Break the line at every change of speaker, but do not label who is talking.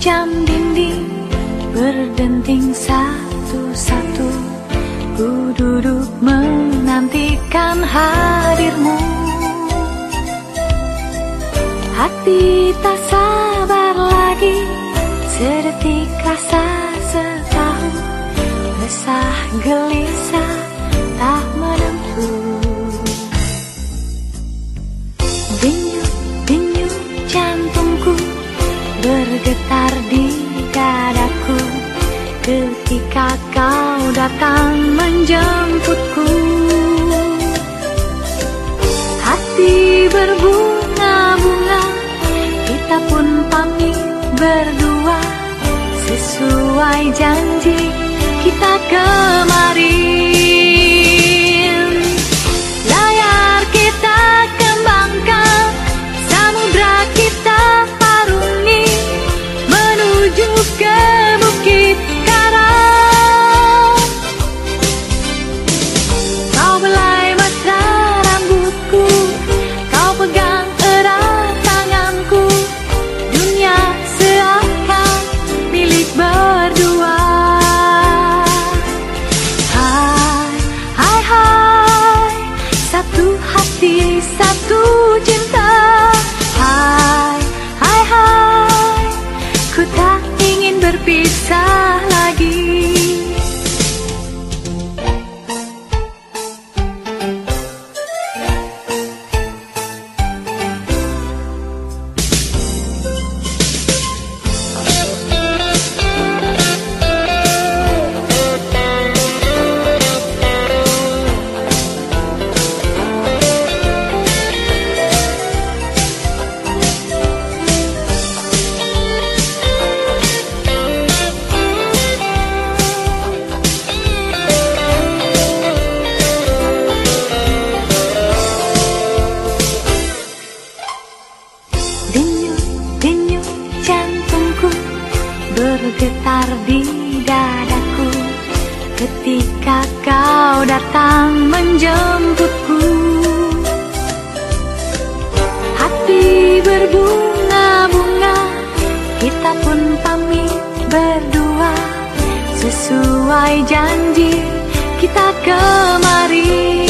jam dinding berdenting satu-satu. Ku duduk menantikan hadirmu. Hati tak sabar lagi Sedetik rasa setahun. Resah gelisah menjemputku. Hati berbunga-bunga Kita pun pamit berdua. Sesuai janji kita kemarin hati, satu cinta Ketika kau datang menjemputku Hati berbunga-bunga Kita pun pamit berdua. Sesuai janji kita kemarin